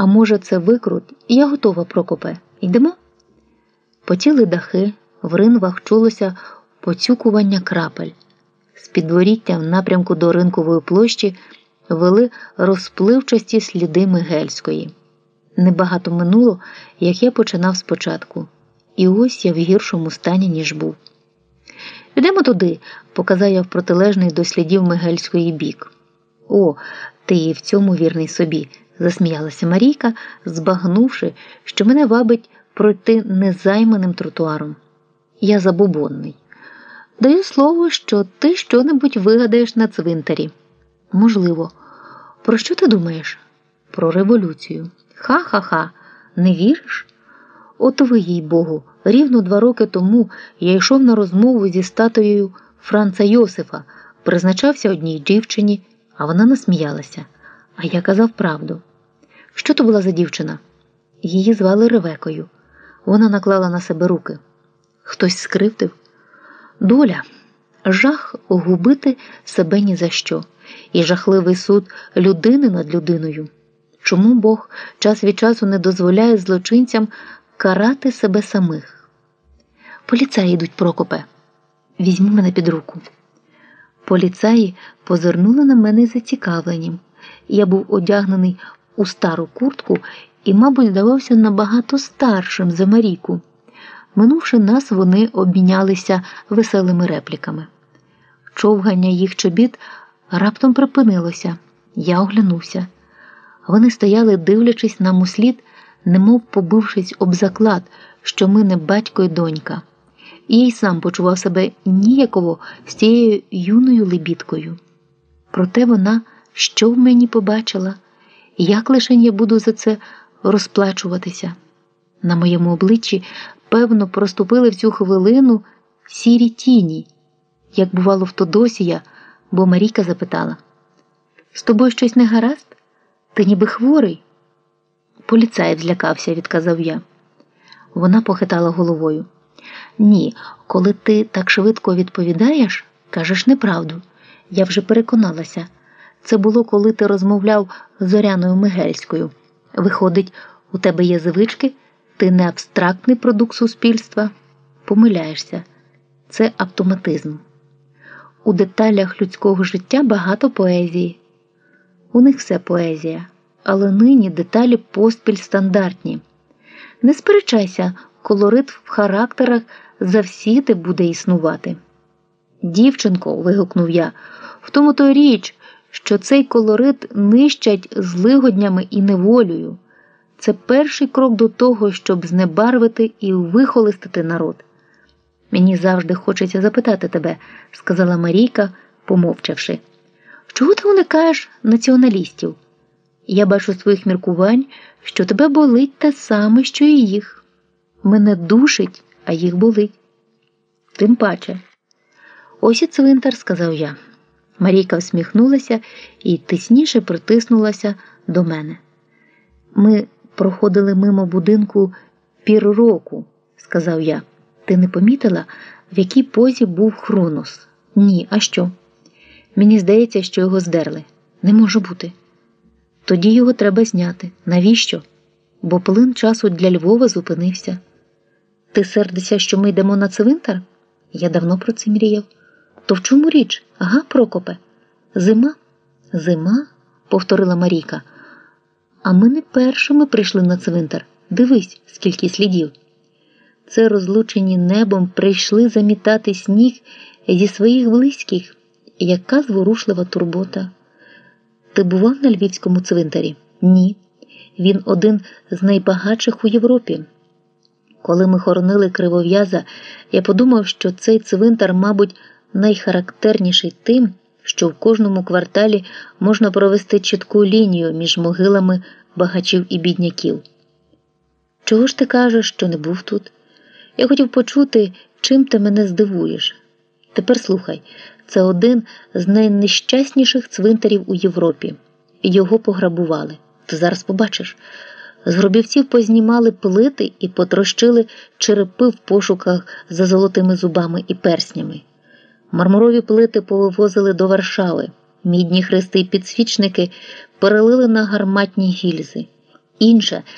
А може, це викрут? Я готова, Прокопе. Йдемо? Потіли дахи, в ринвах чулося поцюкування крапель. З підворіття в напрямку до ринкової площі вели розпливчасті сліди Мигельської. Небагато минуло, як я починав спочатку, і ось я в гіршому стані, ніж був. Підемо туди, показав я в протилежний до слідів Мигельської бік. О, ти і в цьому вірний собі, засміялася Марійка, збагнувши, що мене вабить пройти незайманим тротуаром. Я забобонний. Даю слово, що ти щонебудь вигадаєш на цвинтарі. Можливо. Про що ти думаєш? Про революцію. Ха-ха-ха, не віриш? От ви, їй Богу, рівно два роки тому я йшов на розмову зі статуєю Франца Йосифа, призначався одній дівчині, а вона насміялася. А я казав правду. Що то була за дівчина? Її звали Ревекою. Вона наклала на себе руки. Хтось скривдив. Доля, жах губити себе ні за що, і жахливий суд людини над людиною. Чому Бог час від часу не дозволяє злочинцям карати себе самих? Поліцаї йдуть, Прокопе. Візьми мене під руку. Поліцаї позирнули на мене зацікавленням. Я був одягнений у стару куртку і, мабуть, здавався набагато старшим за Маріку. Минувши нас, вони обмінялися веселими репліками. Човгання їх чобіт раптом припинилося. Я оглянувся. Вони стояли, дивлячись нам услід, немов побившись об заклад, що ми не батько й донька. І я й сам почував себе ніяково з цією юною лебідкою. Проте вона що в мені побачила, як лише я буду за це розплачуватися. На моєму обличчі, певно, проступили в цю хвилину сірі тіні, як бувало в Тодосія, бо Марійка запитала: З тобою щось не гаразд? Ти ніби хворий? Поліцаєв злякався, відказав я. Вона похитала головою. Ні, коли ти так швидко відповідаєш, кажеш неправду. Я вже переконалася. Це було, коли ти розмовляв з Зоряною Мигельською. Виходить, у тебе є звички, ти не абстрактний продукт суспільства. Помиляєшся, це автоматизм. У деталях людського життя багато поезії. У них все поезія, але нині деталі поспіль стандартні. Не сперечайся, колорит в характерах завсіди буде існувати. Дівчинко, вигукнув я, в тому то річ, що цей колорит нищать злигоднями і неволею. Це перший крок до того, щоб знебарвити і вихолистити народ. Мені завжди хочеться запитати тебе, сказала Марійка, помовчавши. Чого ти уникаєш націоналістів? Я бачу з твоїх міркувань, що тебе болить те саме, що і їх. Мене душить, а їх болить. Тим паче. Ось і цвинтар, сказав я. Марійка всміхнулася і тисніше притиснулася до мене. Ми проходили мимо будинку пір року, сказав я. Ти не помітила, в якій позі був Хронос? Ні, а що? Мені здається, що його здерли. Не може бути. Тоді його треба зняти. Навіщо? Бо плин часу для Львова зупинився. Ти сердишся, що ми йдемо на цвинтар? Я давно про це мріяв. То в чому річ? Ага, Прокопе. Зима? Зима? повторила Марійка. А ми не першими прийшли на цвинтар. Дивись, скільки слідів. Це розлучені небом прийшли замітати сніг зі своїх близьких. Яка зворушлива турбота. Ти бував на львівському цвинтарі? Ні. Він один з найбагатших у Європі. Коли ми хоронили кривов'яза, я подумав, що цей цвинтар, мабуть, найхарактерніший тим, що в кожному кварталі можна провести чітку лінію між могилами багачів і бідняків. Чого ж ти кажеш, що не був тут? Я хотів почути, чим ти мене здивуєш. Тепер слухай, це один з найнещасніших цвинтарів у Європі. Його пограбували. Ти зараз побачиш. З гробівців познімали плити і потрощили черепи в пошуках за золотими зубами і перснями. Мармурові плити повивозили до Варшави, мідні хрести і підсвічники перелили на гарматні гільзи. інша,